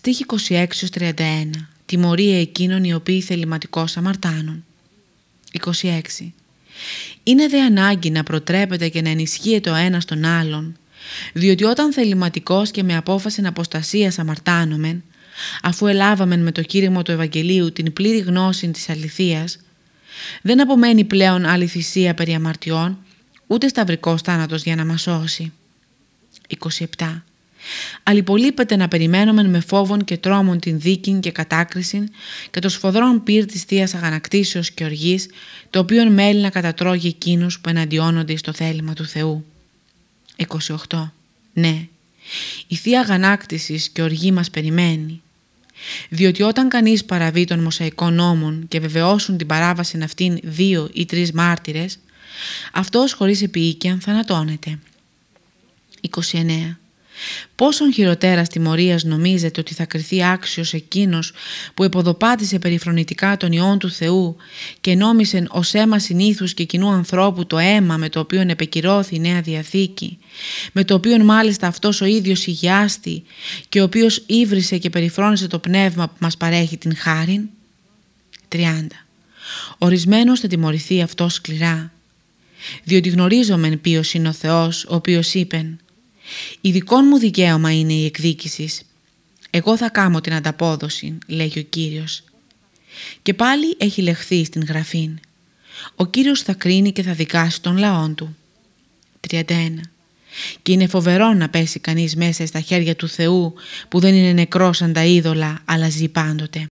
Στοίχη 26-31 Τιμωρία εκείνων οι οποίοι θεληματικώς αμαρτάνουν. 26 Είναι δε ανάγκη να προτρέπεται και να ενισχύεται ο ένας τον άλλον διότι όταν θεληματικός και με απόφαση αποστασίας αμαρτάνομεν αφού ελάβαμεν με το κήρυγμα του Ευαγγελίου την πλήρη γνώση της αληθείας δεν απομένει πλέον άλλη θυσία περί αμαρτιών ούτε σταυρικός θάνατος για να μας σώσει. 27 Αλλυπολείπεται να περιμένουμε με φόβον και τρόμον την δίκη και κατάκριση και το σφοδρόν πυρ της Θείας Αγανακτήσεως και Οργής, το οποίο μέλει να κατατρώγει εκείνους που εναντιώνονται στο θέλημα του Θεού. 28. Ναι, η Θεία Αγανάκτησης και Οργή μας περιμένει. Διότι όταν κανείς παραβεί των Μωσαϊκών νόμων και βεβαιώσουν την παράβαση αυτήν δύο ή τρεις μάρτυρες, αυτός χωρίς επίοικια θανατώνεται. 29. Πόσον χειροτέρας τιμωρίας νομίζετε ότι θα κριθεί άξιος εκείνος που εποδοπάτησε περιφρονητικά τον Υιόν του Θεού και νόμισεν ως αίμα συνήθους και κοινού ανθρώπου το αίμα με το οποίο επεκυρώθη η Νέα Διαθήκη, με το οποίο μάλιστα αυτός ο ίδιος ηγιάστη και ο οποίος ύβρισε και περιφρόνησε το πνεύμα που μας παρέχει την χάριν. 30. Ορισμένος θα τιμωρηθεί αυτό σκληρά, διότι γνωρίζομεν ποιος είναι ο Θεός, ο οποίος είπεν η δικό μου δικαίωμα είναι η εκδίκησης. Εγώ θα κάνω την ανταπόδοση, λέγει ο Κύριος. Και πάλι έχει λεχθεί στην γραφήν. Ο Κύριος θα κρίνει και θα δικάσει τον λαόν του. 31. Και είναι φοβερό να πέσει κανείς μέσα στα χέρια του Θεού που δεν είναι νεκρός σαν τα είδωλα αλλά ζει πάντοτε.